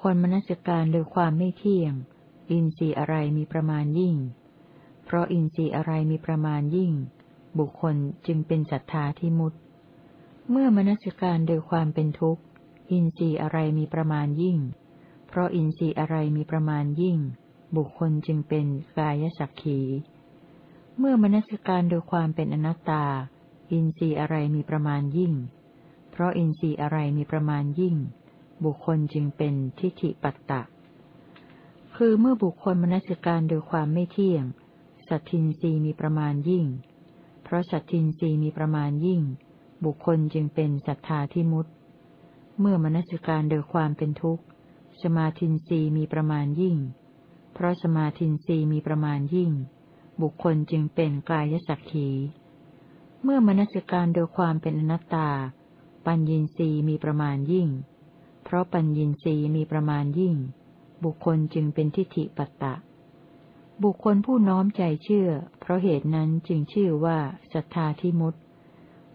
มื่อบุคคลมนสิการโดยความไม่เที่ยง อินทรีย์อะไรมีประมาณยิ่ง เพราะอินทรีย์อะไรมีประมาณยิ่ง บุคคลจึงเป็นศรัทธาที่มุตเมื่อมนสิการโดยความเป็นทุกข์ อินทรีย์อะไรมีประมาณยิ่ง เพราะอินทรีย์อะไรมีประมาณยิ่ง บุคคลจึงเป็นกายสักขี เมื่อมนสิการโดยความเป็นอนัตตา อินทรีย์อะไรมีประมาณยิ่ง เพราะอินทรีย์อะไรมีประมาณยิ่ง บุคคลจึงเป็นทิฏฐิปัตตะ คือเมื่อบุคคลมนสิการโดยความไม่เที่ยง สัตทินรีมีประมาณยิ่ง เพราะสัตทินรีมีประมาณยิ่ง บุคคลจึงเป็นศรัทธาที่มุตเมื่อมนสิการโดยความเป็นทุกข์ สมาธินรีมีประมาณยิ่ง เพราะสมาธินรีมีประมาณยิ่ง บุคคลจึงเป็นกายสักขี เมื่อมนสิการโดยความเป็นอนัตตา ปัญญินรีมีประมาณยิ่ง เพราะปัญญินรีมีประมาณยิ่ง บุคคลจึงเป็นทิฏฐิปัตตะ บุคคลผู้น้อมใจเชื่อ เพราะเหตุนั้นจึงชื่อว่าศรัทธาที่มุต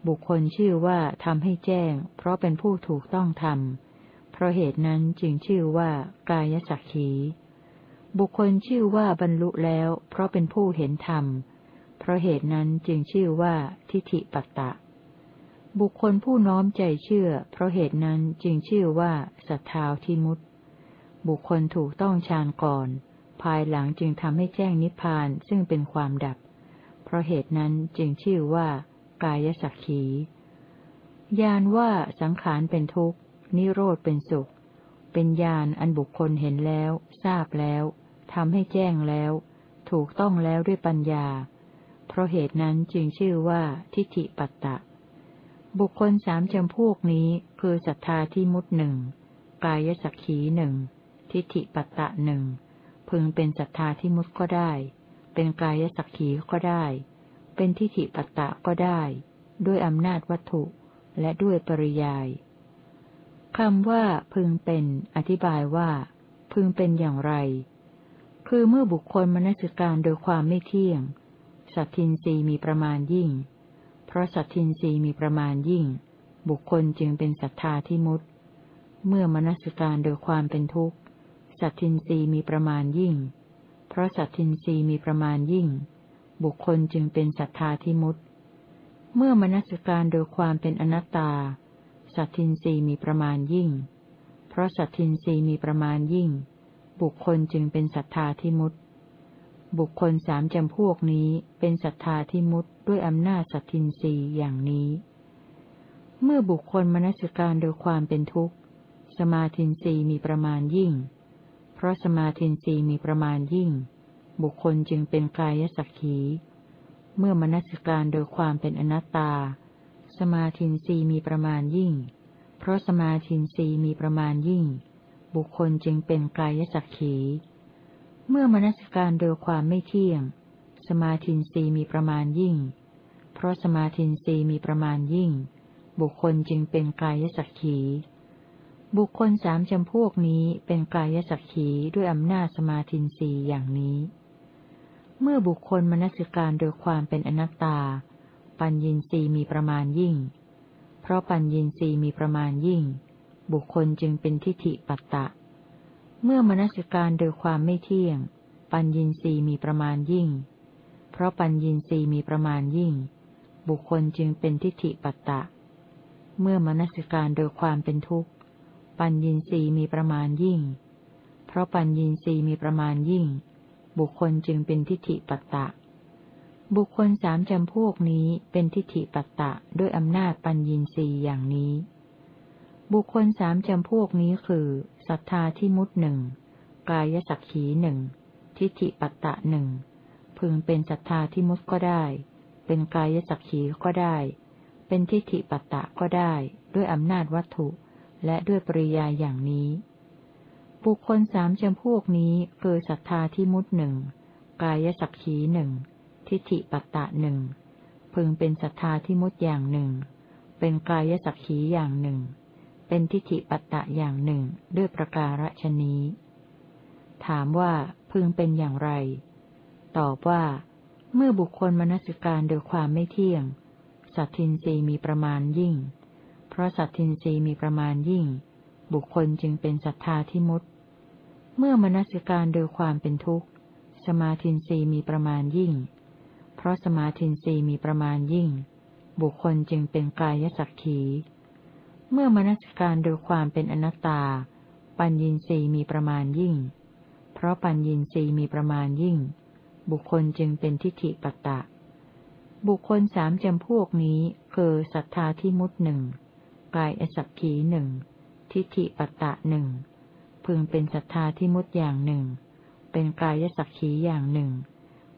บุคคลชื่อว่าทำให้แจ้ง เพราะเป็นผู้ถูกต้องทำเพราะเหตุนั้นจึงชื่อว่ากายสักขี บุคคลชื่อว่าบรรลุแล้ว เพราะเป็นผู้เห็นธรรม เพราะเหตุนั้นจึงชื่อว่าทิฏฐิปัตตะ บุคคลผู้น้อมใจเชื่อ เพราะเหตุนั้นจึงชื่อว่าสัทธาทิมุตบุคคลถูกต้องฌานก่อน ภายหลังจึงทำให้แจ้งนิพพานซึ่งเป็นความดับ เพราะเหตุนั้นจึงชื่อว่า กายสักขีญาณว่าสังขารเป็นทุกข์ นิโรธเป็นสุข เป็นญาณอันบุคคลเห็นแล้ว ทราบแล้วทำให้แจ้งแล้ว ถูกต้องแล้วด้วยปัญญา เพราะเหตุนั้นจึงชื่อว่าทิฏฐิปัตตะ บุคคลสามจำพวกนี้คือศรัทธาที่มุดหนึ่งกายสักขีหนึ่งทิฏฐิปัตตะหนึ่งพึงเป็นศรัทธาที่มุดก็ได้ เป็นกายสักขีก็ได้ เป็นทิฏฐิปัตตะก็ได้ ด้วยอำนาจวัตถุและด้วยปริยายคำว่าพึงเป็น อธิบายว่า พึงเป็นอย่างไร คือเมื่อบุคคลมนสิการโดยความไม่เที่ยง สัตทินรีมีประมาณยิ่ง ราะสัตทินรีมีประมาณยิ่ง บุคคลจึงเป็นศรัทธาที่มุตเมื่อมนสิการโดยความเป็นทุกข์ สัตทินรีมีประมาณยิ่ง เพราะสัตทินรีมีประมาณยิ่ง บุคคลจึงเป็นศรัทธาทิมุตเมื่อมนสการโดยความเป็นอนัตตา สัตทินรีมีประมาณยิ่ง เพราะสัตทินรีมีประมาณยิ่ง บุคคลจึงเป็นศรัทธาทิมุตบุคคลสามจำพวกนี้เป็นศรัทธาทิมุต ด้วยอำนาจสัตทินรีอย่างนี้ เมื่อบุคคลมนสการโดยความเป็นทุกข์ สมาธินรีมีประมาณยิ่ง เพราะสมาธินรีมีประมาณยิ่ง บุคคลจึงเป็นกายสักขี เมื่อมนัสการโดยความเป็นอนัตตา สมาธินรีมีประมาณยิ่ง เพราะสมาธินรีมีประมาณยิ่ง บุคคลจึงเป็นกายสักขี เมื่อมนัสการโดยความไม่เที่ยง สมาธินรีมีประมาณยิ่ง เพราะสมาธินรีมีประมาณยิ่ง บุคคลจึงเป็นกายสักขี บุคคลสามจำพวกนี้เป็นกายสักขีด้วยอำนาจสมาธินรีอย่างนี้ เมื่อบุคคลมนสิการโดยความเป็นอนัตตา ปัญญินรีมีประมาณยิ่ง เพราะปัญญินรีมีประมาณยิ่ง บุคคลจึงเป็นทิฏฐิปัตตะ เมื่อมนสิการโดยความไม่เที่ยง ปัญญินรีมีประมาณยิ่ง เพราะปัญญินรีมีประมาณยิ่ง บุคคลจึงเป็นทิฏฐิปัตตะ เมื่อมนสิการโดยความเป็นทุกข์ ปัญญินรีมีประมาณยิ่ง เพราะปัญญินรีมีประมาณยิ่ง บุคคลจึงเป็นทิฏฐิปัตตะ บุคคลสามจำพวกนี้เป็นทิฏฐิปัตตะด้วยอำนาจปัญญีสีอย่างนี้ บุคคลสามจำพวกนี้คือศรัทธาที่มุตหนึ่งกายสักขีหนึ่งทิฏฐิปัตตะหนึ่ง พึงเป็นศรัทธาที่มุตก็ได้ เป็นกายสักขีก็ได้ เป็นทิฏฐิปัตตะก็ได้ ด้วยอำนาจวัตถุ และด้วยปริยาอย่างนี้ บุคคลสามจำพวกนี้คือศรัทธาที่มุดหนึ่งกายสักขีหนึ่งทิฏฐิปัตตะหนึ่งพึงเป็นศรัทธาที่มุดอย่างหนึ่ง เป็นกายสักขีอย่างหนึ่ง เป็นทิฏฐิปัตตะอย่างหนึ่ง ด้วยประการฉนี้ ถามว่าพึงเป็นอย่างไร ตอบว่า เมื่อบุคคลมนสิการโดยความไม่เที่ยง สัตทินรีมีประมาณยิ่ง เพราะสัตทินรีมีประมาณยิ่ง บุคคลจึงเป็นศรัทธาที่มุตเมื่อมนสิการโดยความเป็นทุกข์ สมาธินรีมีประมาณยิ่ง เพราะสมาธินรีมีประมาณยิ่ง บุคคลจึงเป็นกายสักขี เมื่อมนสิการโดยความเป็นอนัตตา ปัญญินรีมีประมาณยิ่ง เพราะปัญญินรีมีประมาณยิ่ง บุคคลจึงเป็นทิฏฐิปัตตะ บุคคลสามจำพวกนี้คือศรัทธาที่มุตหนึ่งกายอสักขีหนึ่งทิฏฐิปัตตะหนึ่งพึงเป็นศรัทธาที่มุตอย่างหนึ่ง เป็นกายสักขีอย่างหนึ่ง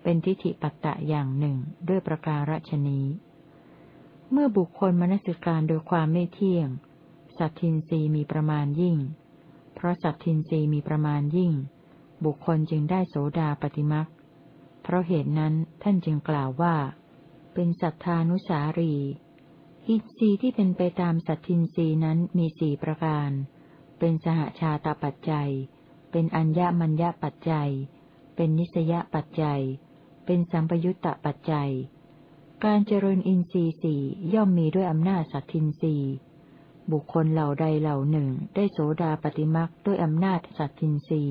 เป็นทิฏฐิปัตตะอย่างหนึ่ง ด้วยประการฉนี้ เมื่อบุคคลมนสิการโดยความไม่เที่ยง สัตทินรีมีประมาณยิ่ง เพราะสัตทินรีมีประมาณยิ่ง บุคคลจึงได้โสดาปฏิมัก เพราะเหตุนั้นท่านจึงกล่าวว่า เป็นสัทธานุสารี อินทรีย์ที่เป็นไปตามสัตทินรีนั้นมีสี่ประการ เป็นสหชาตปัจจัย เป็นอัญญมัญญปัจจัย เป็นนิสยปัจจัย เป็นสัมปยุตตปัจจัย การเจริญอินทรีย์สี่ย่อมมีด้วยอำนาจสัตทินรีบุคคลเหล่าใดเหล่าหนึ่งได้โสดาปฏิมักด้วยอำนาจสัตทินรี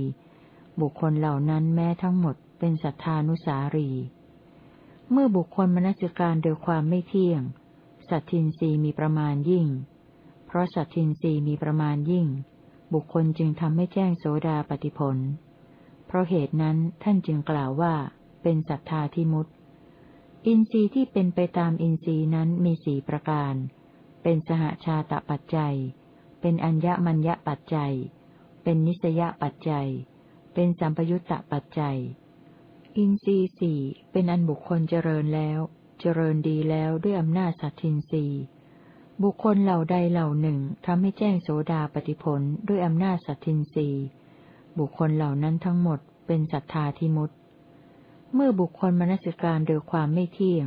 บุคคลเหล่านั้นแม้ทั้งหมด เป็นสัทธานุสารี เมื่อบุคคลมนสิการโดยความไม่เที่ยง สัตทินรีมีประมาณยิ่ง เพราะสัตทินรีมีประมาณยิ่ง บุคคลจึงทำให้แจ้งโสดาปฏิผล เพราะเหตุนั้นท่านจึงกล่าวว่า เป็นศรัทธาที่มุตอินทรีย์ที่เป็นไปตามอินทรีย์นั้นมีสี่ประการ เป็นสหชาตปัจจัย เป็นอัญญมัญญปัจจัย เป็นนิสยปัจจัย เป็นสัมปยุตตปัจจัย อินทรีย์สี่เป็นอันบุคคลเจริญแล้ว เจริญดีแล้วด้วยอำนาจสัตทินรีบุคคลเหล่าใดเหล่าหนึ่งทำให้แจ้งโสดาปฏิผลด้วยอำนาจสัตทินรีบุคคลเหล่านั้นทั้งหมดเป็นศรัทธาทิมุตเมื่อบุคคลมนสิการโดยความไม่เที่ยง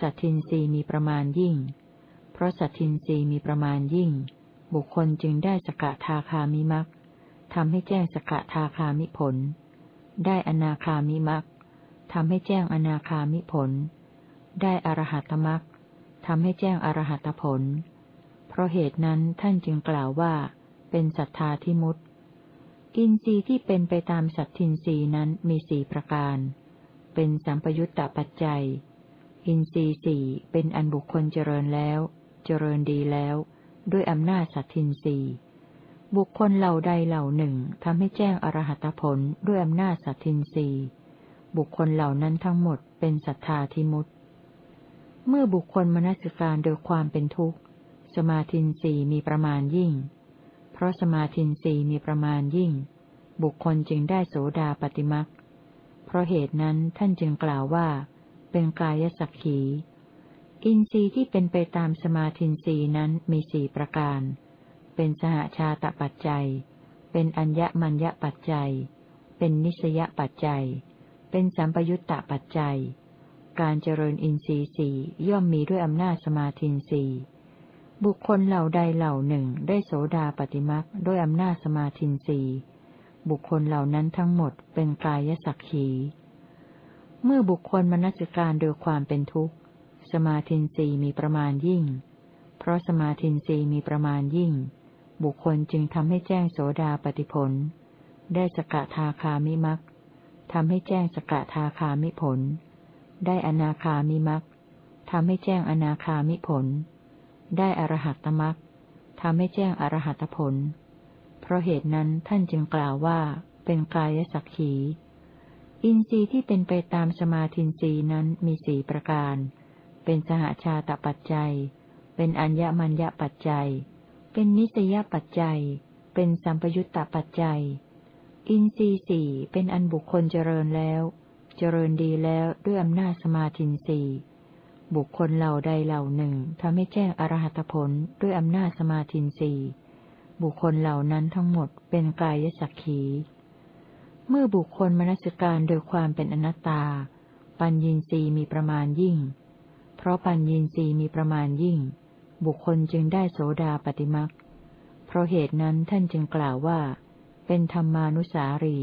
สัตทินรีมีประมาณยิ่ง เพราะสัตทินรีมีประมาณยิ่ง บุคคลจึงได้สกทาคามิมักทำให้แจ้งสกทาคามิผล ได้อนาคามิมัก ทำให้แจ้งอนาคามิผล ได้อรหัตมักทำให้แจ้งอรหัตผล เพราะเหตุนั้นท่านจึงกล่าวว่า เป็นศรัทธาที่มุตอินทรีย์ที่เป็นไปตามสัตทินทรีย์นั้นมีสี่ประการ เป็นสัมปยุตตปัจจัย อินทรีย์สี่เป็นอันบุคคลเจริญแล้ว เจริญดีแล้ว ด้วยอำนาจสัตทินรีบุคคลเหล่าใดเหล่าหนึ่งทำให้แจ้งอรหัตผลด้วยอำนาจสัตทินรี บุคคลเหล่านั้นทั้งหมดเป็นศรัทธาทิมุตเมื่อบุคคลมนสิการโดยความเป็นทุกข์ สมาธินสีมีประมาณยิ่ง เพราะสมาธินสีมีประมาณยิ่ง บุคคลจึงได้โสดาปฏิมักเพราะเหตุนั้นท่านจึงกล่าวว่า เป็นกายสักขี อินทรีย์ที่เป็นไปตามสมาธินสีนั้นมีสี่ประการ เป็นสหชาตปัจจัย เป็นอัญญมัญญปัจจัย เป็นนิสยปัจจัย เป็นสัมปยุตตะปัจจัย การเจริญอินทรีย์สี่ย่อมมีด้วยอำนาจสมาธิสี่บุคคลเหล่าใดเหล่าหนึ่งได้โสดาปฏิมักด้วยอำนาจสมาธิสี่บุคคลเหล่านั้นทั้งหมดเป็นกายสักขี เมื่อบุคคลมนัสการโดยความเป็นทุกข์ สมาธิสี่มีประมาณยิ่ง เพราะสมาธิสี่มีประมาณยิ่ง บุคคลจึงทำให้แจ้งโสดาปฏิผล ได้สกทาคามิมัก ทำให้แจ้งสกทาคามิผล ได้อนาคามิมักทำให้แจ้งอนาคามิผล ได้อรหัตตมักทำให้แจ้งอรหัตผล เพราะเหตุนั้นท่านจึงกล่าวว่าเป็นกายสักขี อินทรีย์ที่เป็นไปตามสมาธินทรีย์นั้นมีสี่ประการ เป็นสหชาตปัจจัย เป็นอัญญมัญญปัจจัย เป็นนิสยปัจจัย เป็นสัมปยุตตปัจจัย อินทรีสี่เป็นอันบุคคลเจริญแล้ว เจริญดีแล้วด้วยอำนาจสมาธินีบุคคลเหล่าใดเหล่าหนึ่งทำให้แจ้งอรหัตผลด้วยอำนาจสมาธินีบุคคลเหล่านั้นทั้งหมดเป็นกายสักขี เมื่อบุคคลมนสิการโดยความเป็นอนัตตา ปัญญีนีมีประมาณยิ่ง เพราะปัญญีนีมีประมาณยิ่ง บุคคลจึงได้โสดาปฏิมักเพราะเหตุนั้นท่านจึงกล่าวว่า เป็นธรรมานุสารี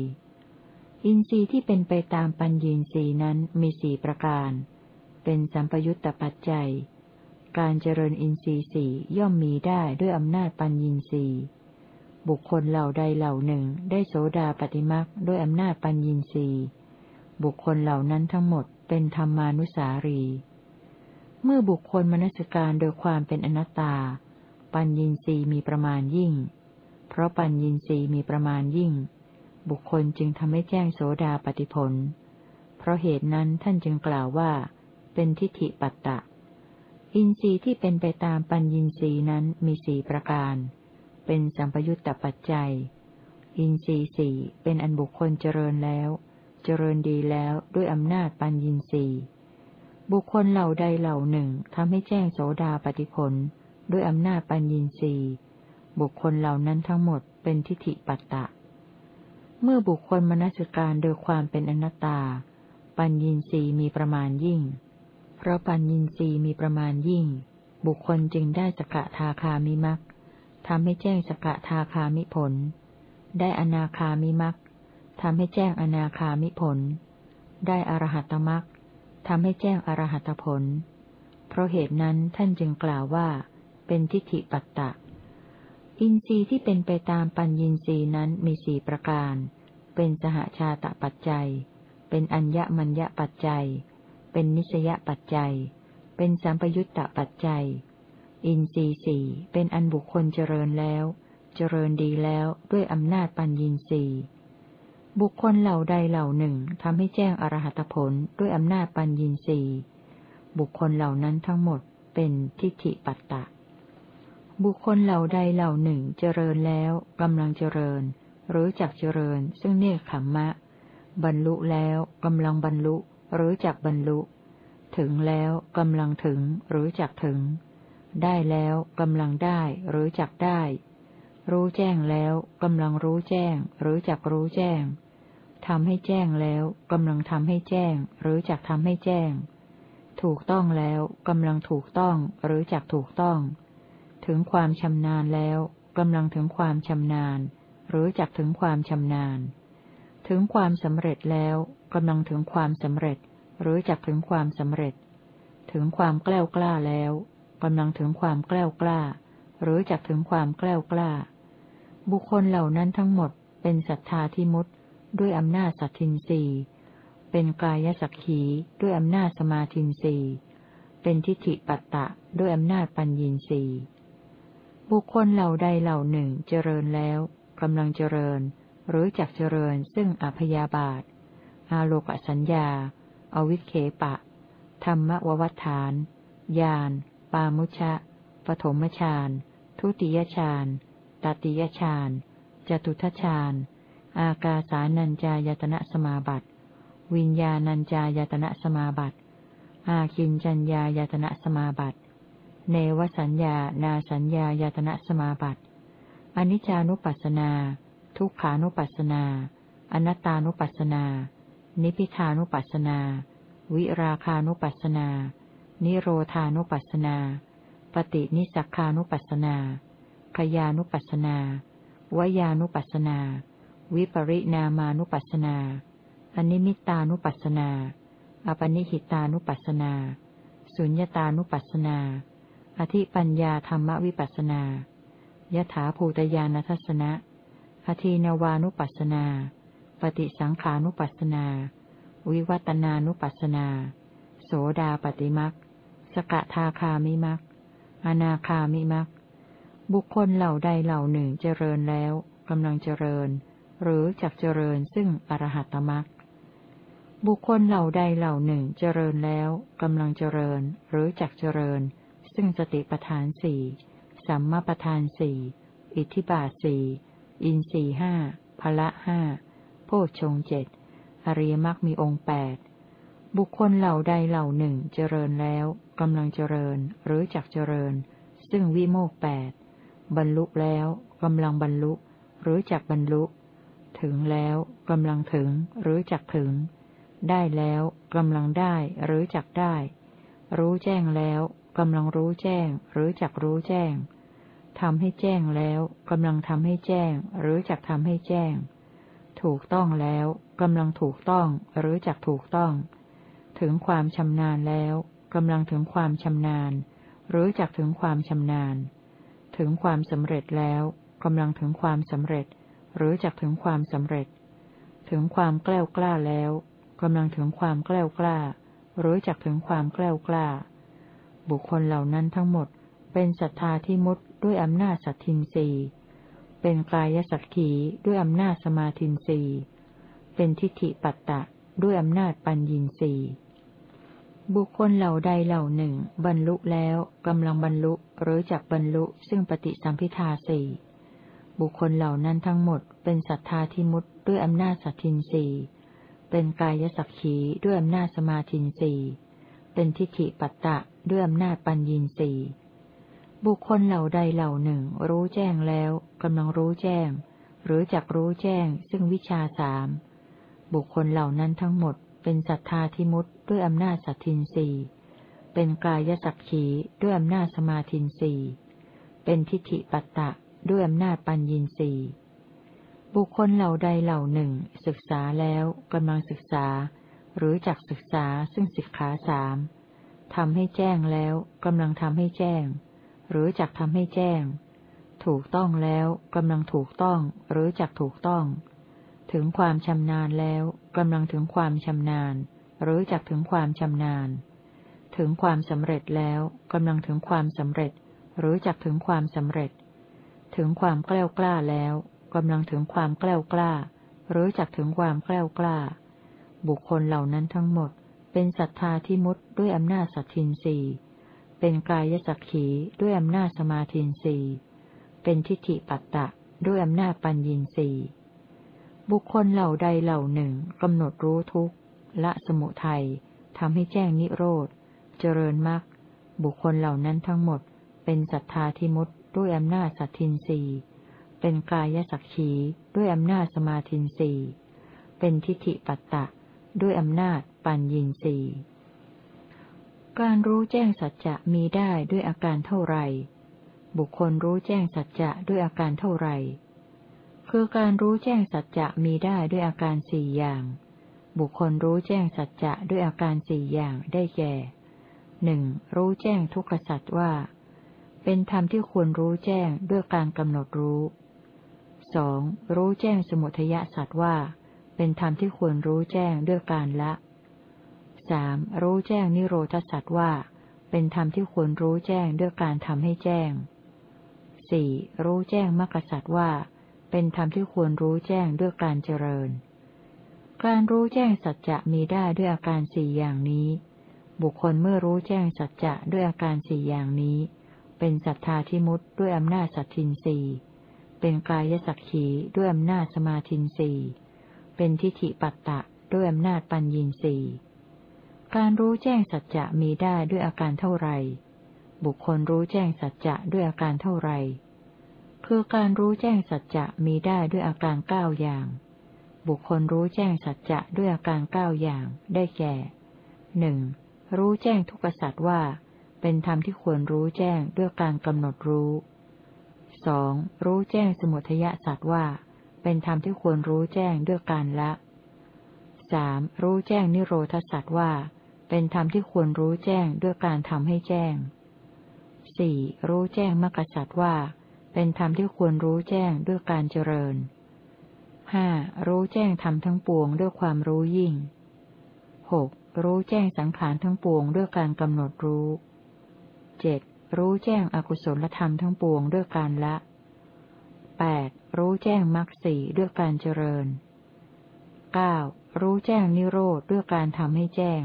อินทรีย์ที่เป็นไปตามปัญญีสีนั้นมีสี่ประการ เป็นสัมปยุตตปัจจัย การเจริญอินทรีย์สี่ย่อมมีได้ด้วยอำนาจปัญญีสีบุคคลเหล่าใดเหล่าหนึ่งได้โสดาปฏิมักด้วยอำนาจปัญญีสีบุคคลเหล่านั้นทั้งหมดเป็นธรรมานุสารี เมื่อบุคคลมนสการโดยความเป็นอนัตตา ปัญญีสีมีประมาณยิ่ง เพราะปัญญีสีมีประมาณยิ่ง บุคคลจึงทำให้แจ้งโสดาปฏิผล เพราะเหตุนั้นท่านจึงกล่าวว่า เป็นทิฏฐิปัตตะ อินทรีย์ที่เป็นไปตามปัญญีสีนั้นมีสี่ประการ เป็นสัมปยุตตปัจจัย อินทรีย์สี่เป็นอันบุคคลเจริญแล้ว เจริญดีแล้วด้วยอำนาจปัญญีสีบุคคลเหล่าใดเหล่าหนึ่งทำให้แจ้งโสดาปฏิผล ด้วยอำนาจปัญญีสี บุคคลเหล่านั้นทั้งหมดเป็นทิฏฐิปัตตะ เมื่อบุคคลมนสิการโดยความเป็นอนัตตา ปัญญีสีมีประมาณยิ่ง เพราะปัญญีสีมีประมาณยิ่ง บุคคลจึงได้สกทาคามิมักทำให้แจ้งสกทาคามิผล ได้อนาคามิมักทำให้แจ้งอนาคามิผล ได้อรหัตมักทำให้แจ้งอรหัตผล เพราะเหตุนั้นท่านจึงกล่าวว่า เป็นทิฏฐิปัตตะ อินทรีย์ที่เป็นไปตามปัญญีนีนั้นมีสี่ประการ เป็นสหชาตปัจจัย เป็นอัญญมัญญปัจจัย เป็นนิสยปัจจัย เป็นสัมปยุตตปัจจัย อินทรีย์สี่เป็นอันบุคคลเจริญแล้ว เจริญดีแล้วด้วยอำนาจปัญญีนีบุคคลเหล่าใดเหล่าหนึ่งทำให้แจ้งอรหัตผลด้วยอำนาจปัญญีสีบุคคลเหล่านั้นทั้งหมดเป็นทิฏฐิปัตตะ บุคคลเหล่าใดเหล่าหนึ่งเจริญแล้วกำลังเจริญ หรือจักเจริญ ซึ่งเนคขมมะ บรรลุแล้วกำลังบรรลุ หรือจักบรรลุ ถึงแล้วกำลังถึง หรือจักถึง ได้แล้วกำลังได้ หรือจักได้ รู้แจ้งแล้วกำลังรู้แจ้ง หรือจักรู้แจ้งทำให้แจ้งแล้วกำลังทำให้แจ้ง หรือจักทำให้แจ้ง ถูกต้องแล้วกำลังถูกต้อง หรือจักถูกต้อง ถึงความชำนาญแล้วกำลังถึงความชำนาญ หรือจักถึงความชำนาญ ถึงความสำเร็จแล้วกำลังถึงความสำเร็จ หรือจักถึงความสำเร็จ ถึงความกล้ากล้าแล้วกำลังถึงความกล้ากล้า หรือจักถึงความกล้ากล้า บุคคลเหล่านั้นทั้งหมดเป็นศรัทธาที่มุตด้วยอำนาจสัตทินรีเป็นกายสักขีด้วยอำนาจสมาธินรีเป็นทิฏฐิปัตตะด้วยอำนาจปัญญีสี บุคคลเหล่าใดเหล่าหนึ่งเจริญแล้วกำลังเจริญ หรือจักเจริญซึ่งอพยาบาท อาโลกสัญญาอาวิเคปะ ธรรมววัฏฐาน ญาณ ปามุชะ ปฐมฌาน ทุติยฌานตติยฌาน จตุทฌาน อากาสานัญจายตนะสมาบัติ วิญญาณัญจายตนะสมาบัติ อาคินจัญญายตนะสมาบัติ เนวสัญญา นาสัญญายตนะสมาบัติ อนิจจานุปัสสนา ทุกขานุปัสสนา อนัตตานุปัสสนา นิพิทานุปัสสนา วิราคานุปัสสนา นิโรธานุปัสสนา ปฏินิสักานุปัสสนาขยานุปัสสนาวยานุปัสสนา วิปริณามานุปัสสนาอนิมิตานุปัสสนา อปนิหิตานุปัสสนา สุญญตานุปัสสนา อธิปัญญาธรรมวิปัสนายถาภูตยานัทสนะ อธีนวานุปัสนา ปฏิสังขานุปัสนา วิวัตนานุปัสนา โสดาปฏิมักสกทาคามิมักอนาคามิมักบุคคลเหล่าใดเหล่าหนึ่งเจริญแล้วกำลังเจริญ หรือจักเจริญซึ่งอรหัตมักบุคคลเหล่าใดเหล่าหนึ่งเจริญแล้วกำลังเจริญ หรือจักเจริญ ซึ่งสติปทานสี่สัมมาปทานสี่อิทธิบาสี่อินสี่ห้าพละห้าโพชงเจ็ดอริยมรรคมีองค์แปดบุคคลเหล่าใดเหล่าหนึ่งเจริญแล้วกำลังเจริญหรือจักเจริญ ซึ่งวิโมกแปดบรรลุแล้วกำลังบรรลุ หรือจักบรรลุ ถึงแล้วกำลังถึงหรือจักถึง ได้แล้วกำลังได้หรือจักได้ รู้แจ้งแล้ว กำลังรู้แจ้ง หรือจักรู้แจ้งทำให้แจ้งแล้วกำลังทำให้แจ้ง หรือจักทำให้แจ้ง ถูกต้องแล้วกำลังถูกต้องหรือจักถูกต้อง ถึงความชำนาญแล้วกำลังถึงความชำนาญ หรือจักถึงความชำนาญ ถึงความสำเร็จแล้วกำลังถึงความสำเร็จ หรือจักถึงความสำเร็จ ถึงความแกล้วกล้าแล้วกำลังถึงความแกล้วกล้า หรือจักถึงความแกล้วกล้า บุคคลเหล่านั้นทั้งหมด เป็นศรัทธาที่มุดด้วยอำนาจสัตทินรีเป็นกายสักขีด้วยอำนาจสมาธินรีเป็นทิฏฐิปัตตะด้วยอำนาจปัญญินรีบุคคลเหล่าใดเหล่าหนึ่ง บรรลุแล้วกำลังบรรลุหรือจักบรรลุซึ่งปฏิสัมพิทาสี่บุคคลเหล่านั้นทั้งหมด เป็นศรัทธาที่มุดด้วยอำนาจสัตทินรีเป็นกายสักขีด้วยอำนาจสมาธินรี เป็นทิฏฐิปัตตะด้วยอำนาจปัญญินรีบุคคลเหล่าใดเหล่าหนึ่ง รู้แจ้งแล้วกำลังรู้แจ้ง หรือจักรู้แจ้ง ซึ่งวิชาสามบุคคลเหล่านั้นทั้งหมด เป็นศรัทธาทิมุตด้วยอำนาจสัตทินรีเป็นกายสักขีด้วยอำนาจสมาธินรีเป็นทิฏฐิปัตตะด้วยอำนาจปัญญินรีบุคคลเหล่าใดเหล่าหนึ่ง ศึกษาแล้วกำลังศึกษา หรือจักศึกษาซึ่งสิกขาสามทำให้แจ้งแล้วกำลังทำให้แจ้ง หรือจักทำให้แจ้ง ถูกต้องแล้วกำลังถูกต้อง หรือจักถูกต้อง ถึงความชำนาญแล้วกำลังถึงความชำนาญ หรือจักถึงความชำนาญ ถึงความสำเร็จแล้วกำลังถึงความสำเร็จ หรือจักถึงความสำเร็จ ถึงความกล้ากล้าแล้วกำลังถึงความกล้ากล้า หรือจักถึงความกล้ากล้า บุคคลเหล่านั้นทั้งหมด เป็นศรัทธาที่มุดด้วยอำนาจสัตทินรีเป็นกายสักขีด้วยอำนาจสมาธินสีเป็นทิฏฐิปัตตะด้วยอำนาจปัญญินสีบุคคลเหล่าใดเหล่าหนึ่งกำหนดรู้ทุกข์ละสมุทัยทำให้แจ้งนิโรธ เจริญมรรคบุคคลเหล่านั้นทั้งหมด เป็นศรัทธาทิมุตด้วยอำนาจสัตทินสีเป็นกายสักขีด้วยอำนาจสมาธินสีเป็นทิฏฐิปัตตะ ด้วยอำนาจปัญญินสีการรู้แจ้งสัจจะมีได้ด้วยอาการเท่าไร บุคคลรู้แจ้งสัจจะด้วยอาการเท่าไร คือการรู้แจ้งสัจจะมีได้ด้วยอาการสี่อย่าง บุคคลรู้แจ้งสัจจะด้วยอาการสี่อย่างได้แก่หนึ่งรู้แจ้งทุกขสัจว่า เป็นธรรมที่ควรรู้แจ้งด้วยการกำหนดรู้สองรู้แจ้งสมุทยสัจว่า เป็นธรรมที่ควรรู้แจ้งด้วยการละสามรู้แจ้งนิโรธสัตว์ว่า เป็นธรรมที่ควรรู้แจ้งด้วยการทำให้แจ้งสี่รู้แจ้งมรรคสัตว์ว่า เป็นธรรมที่ควรรู้แจ้งด้วยการเจริญ การรู้แจ้งสัจจะมีได้ด้วยอาการสี่อย่างนี้ บุคคลเมื่อรู้แจ้งสัจจะด้วยอาการสี่อย่างนี้ เป็นศรัทธาที่มุตด้วยอำนาจสัตทินสีเป็นกายสักขีด้วยอำนาจสมาธินสี เป็นทิฏฐิปัตตะด้วยอำนาจปัญญีสีการรู้แจ้งสัจจะมีได้ด้วยอาการเท่าไร บุคคลรู้แจ้งสัจจะด้วยอาการเท่าไร คือการรู้แจ้งสัจจะมีได้ด้วยอาการเก้าอย่าง บุคคลรู้แจ้งสัจจะด้วยอาการเก้าอย่าง ได้แก่หนึ่งรู้แจ้งทุกสัจว่า เป็นธรรมที่ควรรู้แจ้งด้วยการกำหนดรู้สองรู้แจ้งสมุทยสัจว่า เป็นธรรมที่ควรรู้แจ้งด้วยการละสามรู้แจ้งนิโรธสัจว่า เป็นธรรมที่ควรรู้แจ้งด้วยการทำให้แจ้งสี่รู้แจ้งมรรคสัตว์ว่า เป็นธรรมที่ควรรู้แจ้งด้วยการเจริญห้ารู้แจ้งธรรมทั้งปวงด้วยความรู้ยิ่งหกรู้แจ้งสังขารทั้งปวงด้วยการกำหนดรู้เจ็ดรู้แจ้งอกุศลธรรมทั้งปวงด้วยการละ แปดรู้แจ้งมรรคสี่ด้วยการเจริญเก้ารู้แจ้งนิโรธด้วยการทำให้แจ้ง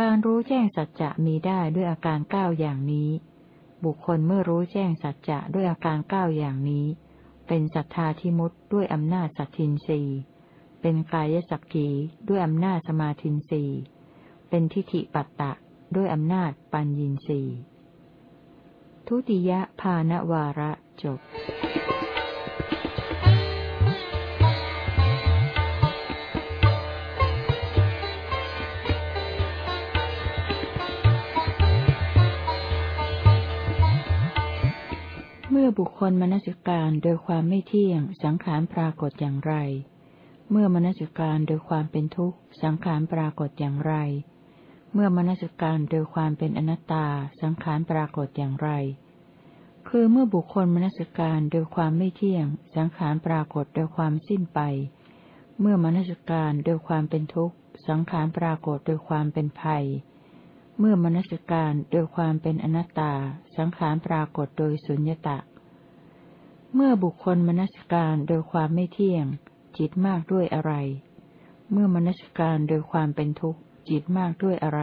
การรู้แจ้งสัจจะมีได้ด้วยอาการเก้าอย่างนี้ บุคคลเมื่อรู้แจ้งสัจจะด้วยอาการเก้าอย่างนี้ เป็นศรัทธาที่มุดด้วยอำนาจสัตทินรีเป็นกายสักขีด้วยอำนาจสมาธินรีเป็นทิฏฐิปัตตะด้วยอำนาจปัญญินรีทุติยภาณวาระ จบมื่อบุคคลมนสิการโดยความไม่เที่ยง สังขารปรากฏอย่างไร เมื่อมนสิการโดยความเป็นทุกข์ สังขารปรากฏอย่างไร เมื่อมนสิการโดยความเป็นอนัตตา สังขารปรากฏอย่างไร คือเมื่อบุคคลมนสิการโดยความไม่เที่ยง สังขารปรากฏโดยความสิ้นไป เมื่อมนสิการโดยความเป็นทุกข์ สังขารปรากฏโดยความเป็นภัย เมื่อมนสิการโดยความเป็นอนัตตา สังขารปรากฏโดยสุญญตาเมื่อบุคคลมนสิการโดยความไม่เที่ยง จิตมากด้วยอะไร เมื่อมนสิการโดยความเป็นทุกข์ จิตมากด้วยอะไร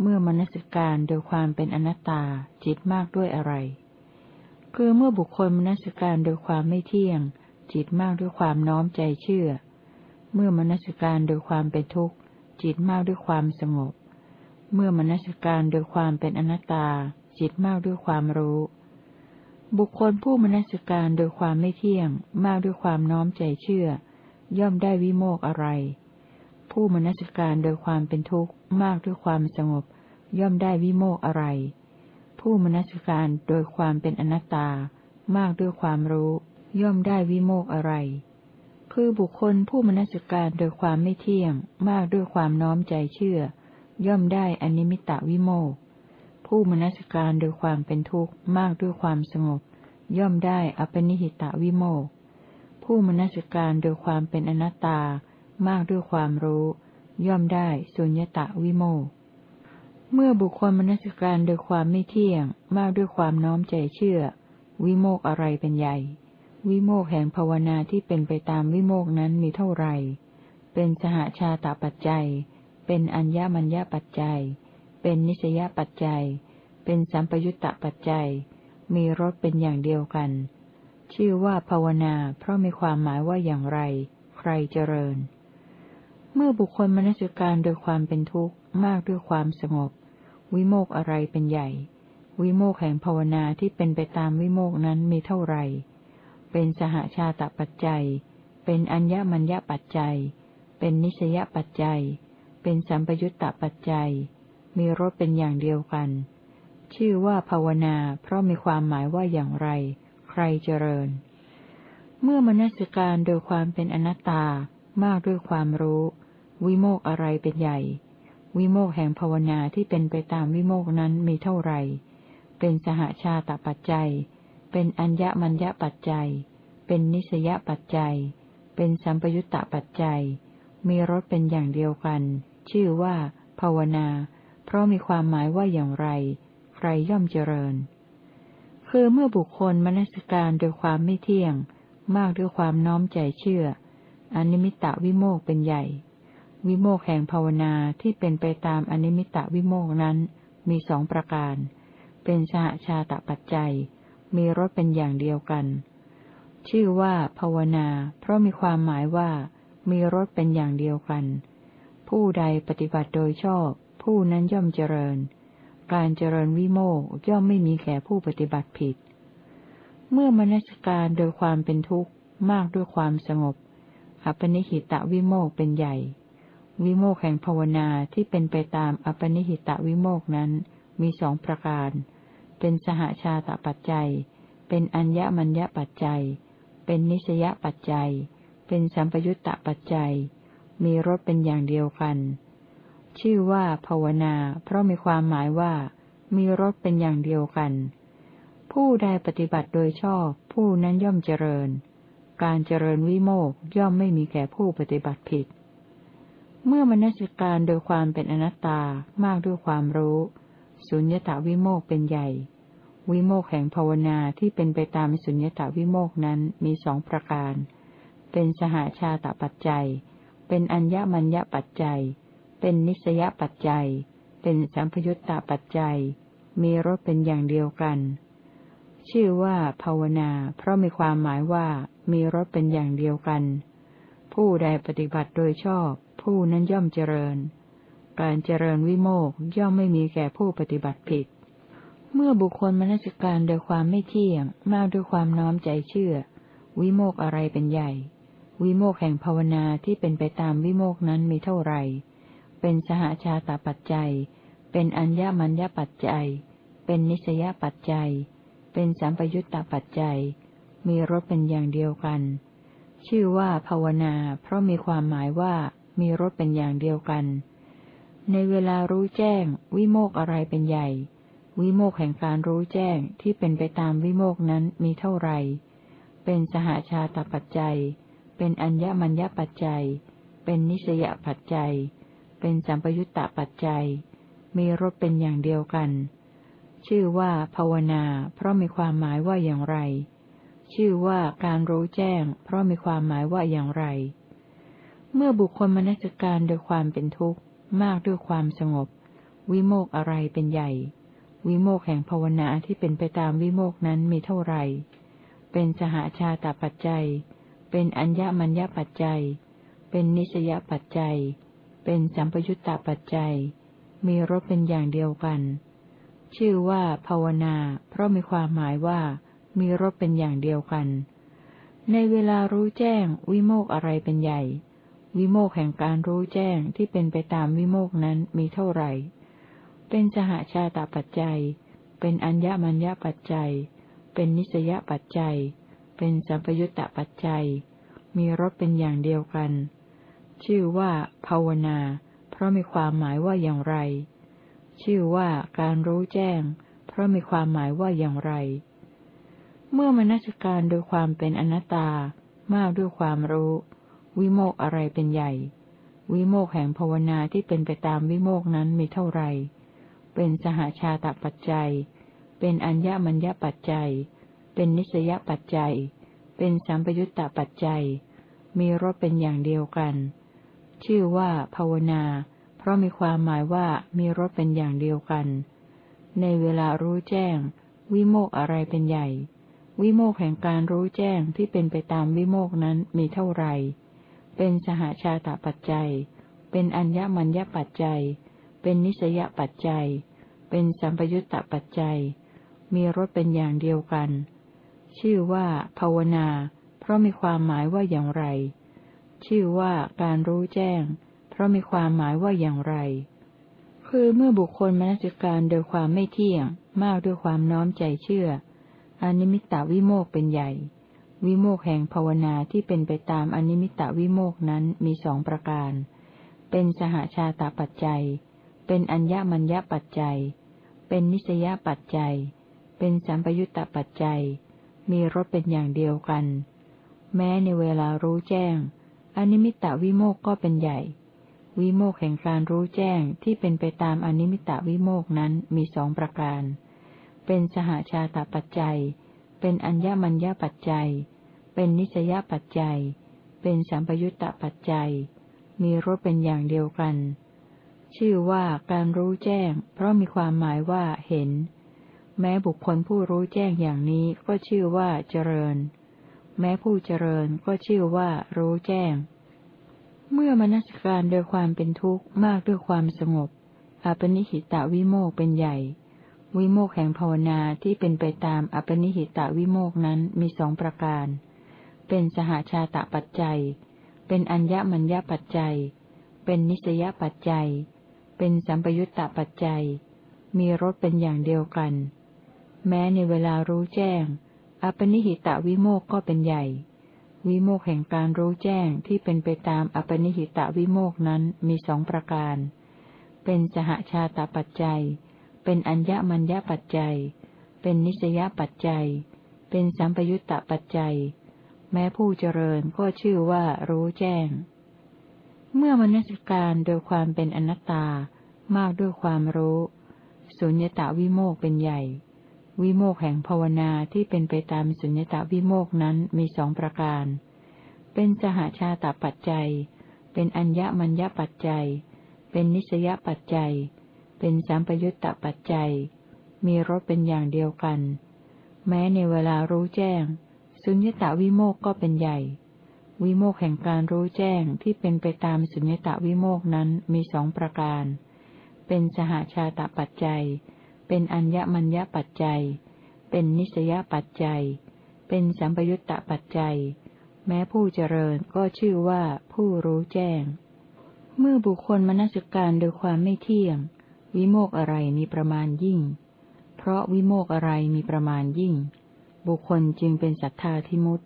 เมื่อมนสิการโดยความเป็นอนัตตา จิตมากด้วยอะไร คือเมื่อบุคคลมนสิการโดยความไม่เที่ยง จิตมากด้วยความน้อมใจเชื่อ เมื่อมนสิการโดยความเป็นทุกข์ จิตมากด้วยความสงบ เมื่อมนสิการโดยความเป็นอนัตตา จิตมากด้วยความรู้ บุคคลผู้มนสิการโดยความไม่เที่ยง มากด้วยความน้อมใจเชื่อ ย่อมได้วิโมกอะไร ผู้มนสิการโดยความเป็นทุกข์ มากด้วยความสงบ ย่อมได้วิโมกอะไร ผู้มนสิการโดยความเป็นอนัตตามากด้วยความรู้ ย่อมได้วิโมกอะไร คือบุคคลผู้มนสิการโดยความไม่เที่ยง มากด้วยความน้อมใจเชื่อ ย่อมได้อนิมิตตวิโมก ผู้มนสิการโดยความเป็นทุกข์มากด้วยความสงบ ย่อมได้อปนิหิตะวิโมก ผู้มนสิการโดยความเป็นอนัตตามากด้วยความรู้ ย่อมได้สุญญตะวิโมก เมื่อบุคคลมนสิการโดยความไม่เที่ยง มากด้วยความน้อมใจเชื่อ วิโมกอะไรเป็นใหญ่ วิโมกแห่งภาวนาที่เป็นไปตามวิโมกนั้นมีเท่าไหร่ เป็นสหชาตปัจจัย เป็นอัญญมัญญปัจจัย เป็นนิสยปัจจัย เป็นสัมปยุตตปัจจัย มีรสเป็นอย่างเดียวกัน ชื่อว่าภาวนา เพราะมีความหมายว่าอย่างไร ใครเจริญ เมื่อบุคคลมนสิการโดยความเป็นทุกข์มากด้วยความสงบ วิโมกอะไรเป็นใหญ่ วิโมกแห่งภาวนาที่เป็นไปตามวิโมกนั้นมีเท่าไหร่ เป็นสหชาตปัจจัย เป็นอัญญมัญญปัจจัย เป็นนิสยปัจจัย เป็นสัมปยุตตปัจจัย มีรสเป็นอย่างเดียวกัน ชื่อว่าภาวนา เพราะมีความหมายว่าอย่างไร ใครเจริญ เมื่อมนสิการโดยความเป็นอนัตตามากด้วยความรู้ วิโมกอะไรเป็นใหญ่ วิโมกแห่งภาวนาที่เป็นไปตามวิโมกนั้นมีเท่าไหร่ เป็นสหชาตปัจจัย เป็นอัญญมัญญปัจจัย เป็นนิสยปัจจัย เป็นสัมปยุตตปัจจัย มีรสเป็นอย่างเดียวกัน ชื่อว่า ภาวนา เพราะมีความหมายว่าอย่างไร ใครย่อมเจริญ คือเมื่อบุคคลมนสิการโดยความไม่เที่ยง มากด้วยความน้อมใจเชื่อ อนิมิตะวิโมกเป็นใหญ่ วิโมกแห่งภาวนาที่เป็นไปตามอนิมิตะวิโมกนั้น มีสองประการ เป็นสหชาตปัจจัย มีรสเป็นอย่างเดียวกัน ชื่อว่าภาวนา เพราะมีความหมายว่า มีรสเป็นอย่างเดียวกัน ผู้ใดปฏิบัติโดยชอบ ผู้นั้นย่อมเจริญ การเจริญวิโมกย่อมไม่มีแก่ผู้ปฏิบัติผิด เมื่อมนสการโดยความเป็นทุกข์มากด้วยความสงบอปนิหิตะวิโมกเป็นใหญ่ วิโมกแห่งภาวนาที่เป็นไปตามอปนิหิตะวิโมกนั้น มีสองประการ เป็นสหชาตปัจจัย เป็นอัญญมัญญปัจจัย เป็นนิสยปัจจัย เป็นสัมปยุตตปัจจัย มีรสเป็นอย่างเดียวกัน ชื่อว่าภาวนา เพราะมีความหมายว่า มีรสเป็นอย่างเดียวกัน ผู้ใดปฏิบัติโดยชอบ ผู้นั้นย่อมเจริญ การเจริญวิโมกย่อมไม่มีแก่ผู้ปฏิบัติผิด เมื่อมนสิการโดยความเป็นอนัตตามากด้วยความรู้สุญญตาวิโมกเป็นใหญ่ วิโมกแห่งภาวนาที่เป็นไปตามสุญญตาวิโมกนั้นมีสองประการ เป็นสหาชาตปัจจัย เป็นอัญญมัญญปัจจัย เป็นนิสยปัจจัย เป็นสัมพยุตตาปัจจัย มีรสเป็นอย่างเดียวกัน ชื่อว่าภาวนา เพราะมีความหมายว่ามีรสเป็นอย่างเดียวกัน ผู้ใดปฏิบัติโดยชอบ ผู้นั้นย่อมเจริญ การเจริญวิโมกย่อมไม่มีแก่ผู้ปฏิบัติผิด เมื่อบุคคลมนสิการโดยความไม่เที่ยง มากด้วยความน้อมใจเชื่อ วิโมกอะไรเป็นใหญ่ วิโมกแห่งภาวนาที่เป็นไปตามวิโมกนั้นมีเท่าไหร่ เป็นสหชาตปัจจัย เป็นอัญญมัญญปัจจัย เป็นนิสยปัจจัย เป็นสัมปยุตตปัจจัย มีรสเป็นอย่างเดียวกันชื่อว่าภาวนา เพราะมีความหมายว่า มีรสเป็นอย่างเดียวกัน ในเวลารู้แจ้ง วิโมกอะไรเป็นใหญ่ วิโมกแห่งการรู้แจ้งที่เป็นไปตามวิโมกนั้นมีเท่าไหร่ เป็นสหาชาตปัจจัย เป็นอัญญมัญญปัจจัย เป็นนิสยปัจจัย เป็นสัมปยุตตปัจจัย มีรสเป็นอย่างเดียวกัน ชื่อว่าภาวนา เพราะมีความหมายว่าอย่างไรชื่อว่าการรู้แจ้ง เพราะมีความหมายว่าอย่างไร เมื่อบุคคลมนสการโดยความเป็นทุกข์ มากด้วยความสงบ วิโมกอะไรเป็นใหญ่ วิโมกแห่งภาวนาที่เป็นไปตามวิโมกนั้นมีเท่าไหร่ เป็นสหาชาตปัจจัย เป็นอัญญมัญญปัจจัย เป็นนิสยปัจจัย เป็นสัมปยุตตปัจจัย มีรสเป็นอย่างเดียวกัน ชื่อว่าภาวนา เพราะมีความหมายว่ามีรสเป็นอย่างเดียวกัน ในเวลารู้แจ้งวิโมกอะไรเป็นใหญ่ วิโมกแห่งการรู้แจ้งที่เป็นไปตามวิโมกนั้นมีเท่าไหร่ เป็นสหชาตปัจจัย เป็นอัญญมัญญปัจจัย เป็นนิสยปัจจัย เป็นสัมปยุตตปัจจัย มีรสเป็นอย่างเดียวกัน ชื่อว่าภาวนา เพราะมีความหมายว่าอย่างไร ชื่อว่าการรู้แจ้ง เพราะมีความหมายว่าอย่างไร เมื่อมนัสการโดยความเป็นอนัตตามากด้วยความรู้ วิโมกอะไรเป็นใหญ่ วิโมกแห่งภาวนาที่เป็นไปตามวิโมกนั้นมีเท่าไรเป็นสหาชาตปัจจัย เป็นอัญญมัญญปัจจัย เป็นนิสยปัจจัย เป็นสัมปยุตตปัจจัย มีรสเป็นอย่างเดียวกัน ชื่อว่าภาวนา เพราะมีความหมายว่ามีรสเป็นอย่างเดียวกัน ในเวลารู้แจ้ง วิโมกอะไรเป็นใหญ่วิโมกแห่งการรู้แจ้งที่เป็นไปตามวิโมกนั้นมีเท่าไหร่ เป็นสหาชาตปัจจัย เป็นอัญญมัญญปัจจัย เป็นนิสยปัจจัย เป็นสัมปยุตตปัจจัย มีรสเป็นอย่างเดียวกัน ชื่อว่าภาวนา เพราะมีความหมายว่าอย่างไร ชื่อว่าการรู้แจ้ง เพราะมีความหมายว่าอย่างไร คือเมื่อบุคคลมนสิการโดยความไม่เที่ยง มากด้วยความน้อมใจเชื่ออนิมิตตวิโมกเป็นใหญ่ วิโมกแห่งภาวนาที่เป็นไปตามอนิมิตตวิโมกนั้นมีสองประการ เป็นสหาชาตาปัจจัย เป็นอัญญมัญญปัจจัย เป็นนิสยปัจจัย เป็นสัมปยุตตปัจจัย มีรสเป็นอย่างเดียวกัน แม้ในเวลารู้แจ้ง อนิมิตตวิโมกก็เป็นใหญ่ วิโมกแห่งการรู้แจ้งที่เป็นไปตามอนิมิตตวิโมกนั้นมีสองประการ เป็นสหาชาตาปัจจัย เป็นอัญญมัญญปัจจัย เป็นนิสยปัจจัย เป็นสัมปยุตตปัจจัย มีรสเป็นอย่างเดียวกัน ชื่อว่าการรู้แจ้ง เพราะมีความหมายว่าเห็น แม้บุคคลผู้รู้แจ้งอย่างนี้ก็ชื่อว่าเจริญ แม้ผู้เจริญก็ชื่อว่ารู้แจ้ง เมื่อมนัสการโดยความเป็นทุกข์มากด้วยความสงบอปนิหิตาวิโมกเป็นใหญ่ วิโมกแห่งภาวนาที่เป็นไปตามอปนิหิตะวิโมกนั้นมีสองประการ เป็นสหาชาตะปัจจัย เป็นอัญญมัญญปัจจัย เป็นนิสยปัจจัย เป็นสัมปยุตตปัจจัย มีรสเป็นอย่างเดียวกัน แม้ในเวลารู้แจ้ง อปนิหิตะวิโมกก็เป็นใหญ่ วิโมกแห่งการรู้แจ้งที่เป็นไปตามอปนิหิตะวิโมกนั้นมีสองประการ เป็นสหชาตปัจจัยเเป็นอัญญมัญญปัจจัย เป็นนิสยปัจจัย เป็นสัมปยุตตปัจจัย แม้ผู้เจริญก็ชื่อว่ารู้แจ้ง เมื่อมนสิการโดยความเป็นอนัตตามากด้วยความรู้สุญญตาวิโมกเป็นใหญ่ วิโมกแห่งภาวนาที่เป็นไปตามสุญญตาวิโมกนั้นมีสองประการ เป็นสหาชาตปัจจัย เป็นอัญญมัญญปัจจัย เป็นนิสยปัจจัย เป็นสัมปยุตตปัจจัย มีรสเป็นอย่างเดียวกัน แม้ในเวลารู้แจ้ง สุญญตาวิโมกก็เป็นใหญ่ วิโมกแห่งการรู้แจ้งที่เป็นไปตามสุญญตาวิโมกนั้นมีสองประการ เป็นสหาชาตปัจจัย เป็นอัญญมัญญปัจจัย เป็นนิสยปัจจัย เป็นสัมปยุตตปัจจัย แม้ผู้เจริญก็ชื่อว่าผู้รู้แจ้ง เมื่อบุคคลมนสิการโดยความไม่เที่ยง วิโมกอะไรมีประมาณยิ่ง เพราะวิโมกอะไรมีประมาณยิ่ง บุคคลจึงเป็นศรัทธาทิมุต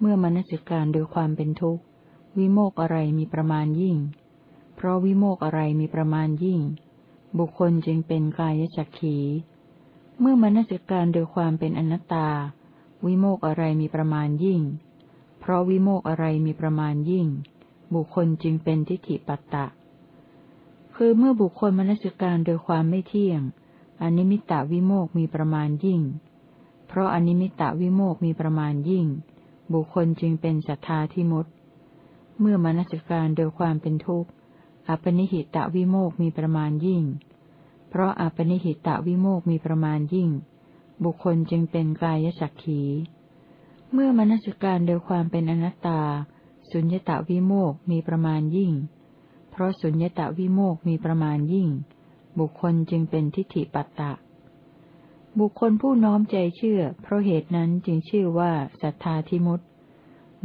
เมื่อมนสิการโดยความเป็นทุกข์ วิโมกอะไรมีประมาณยิ่ง เพราะวิโมกอะไรมีประมาณยิ่ง บุคคลจึงเป็นกายจักขีเมื่อมนสิการโดยความเป็นอนัตตา วิโมกอะไรมีประมาณยิ่ง เพราะวิโมกอะไรมีประมาณยิ่ง บุคคลจึงเป็นทิฏฐิปัตตะ คือเมื่อบุคคลมนสิการโดยความไม่เที่ยง อนิมิตตวิโมกมีประมาณยิ่ง เพราะอนิมิตตวิโมกมีประมาณยิ่ง บุคคลจึงเป็นสัทธาธิมุตเมื่อมนสิการโดยความเป็นทุกข์ อัปปณิหิตวิโมกมีประมาณยิ่ง เพราะอัปปณิหิตวิโมกมีประมาณยิ่ง บุคคลจึงเป็นกายสักขี เมื่อมนสิการโดยความเป็นอนัตตา สุญญตวิโมกมีประมาณยิ่ง ราะสุญญตวิโมกมีประมาณยิ่ง บุคคลจึงเป็นทิฏฐิปัตตะ บุคคลผู้น้อมใจเชื่อ เพราะเหตุนั้นจึงชื่อว่าศรัทธาทิมุต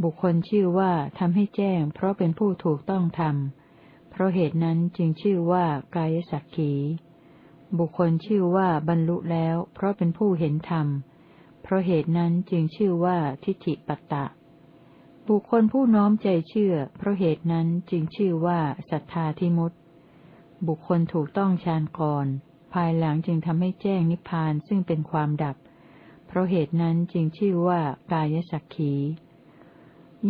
บุคคลชื่อว่าทำให้แจ้ง เพราะเป็นผู้ถูกต้องทำเพราะเหตุนั้นจึงชื่อว่ากายสักขี บุคคลชื่อว่าบรรลุแล้ว เพราะเป็นผู้เห็นธรรม เพราะเหตุนั้นจึงชื่อว่าทิฏฐิปัตตะ บุคคลผู้น้อมใจเชื่อ เพราะเหตุนั้นจึงชื่อว่าศรัทธาทิมุตบุคคลถูกต้องฌานก่อน ภายหลังจึงทำให้แจ้งนิพพานซึ่งเป็นความดับ เพราะเหตุนั้นจึงชื่อว่ากายสักขี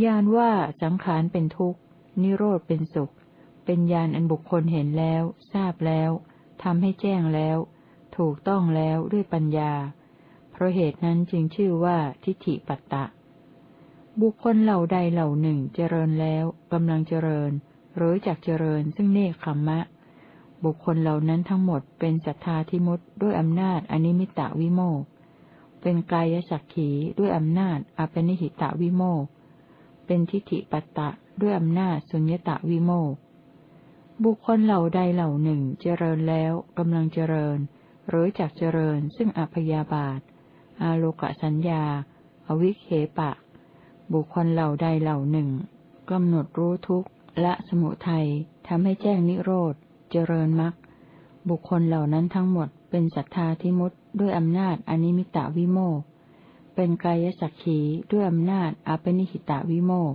ญาณว่าสังขารเป็นทุกข์ นิโรธเป็นสุข เป็นญาณอันบุคคลเห็นแล้ว ทราบแล้วทำให้แจ้งแล้ว ถูกต้องแล้วด้วยปัญญา เพราะเหตุนั้นจึงชื่อว่าทิฏฐิปัตตะ บุคคลเหล่าใดเหล่าหนึ่งเจริญแล้วกำลังเจริญ หรือจักเจริญซึ่งเนคขมมะ บุคคลเหล่านั้นทั้งหมดเป็นศรัทธาทิมุตด้วยอำนาจอนิมิตะวิโมกเป็นกายสักขีด้วยอำนาจอปนิหิตะวิโมกเป็นทิฏฐิปัตตะด้วยอำนาจสุญญตะวิโมกบุคคลเหล่าใดเหล่าหนึ่งเจริญแล้วกำลังเจริญ หรือจักเจริญซึ่งอภยาบาท อาโลกสัญญา อวิเคปะ บุคคลเหล่าใดเหล่าหนึ่งกำหนดรู้ทุกข์ละสมุทัยทำให้แจ้งนิโรธ เจริญมรรคบุคคลเหล่านั้นทั้งหมดเป็นศรัทธาทิมุตด้วยอำนาจอนิมิตาวิโมกเป็นกายสักขีด้วยอำนาจอปนิหิตาวิโมก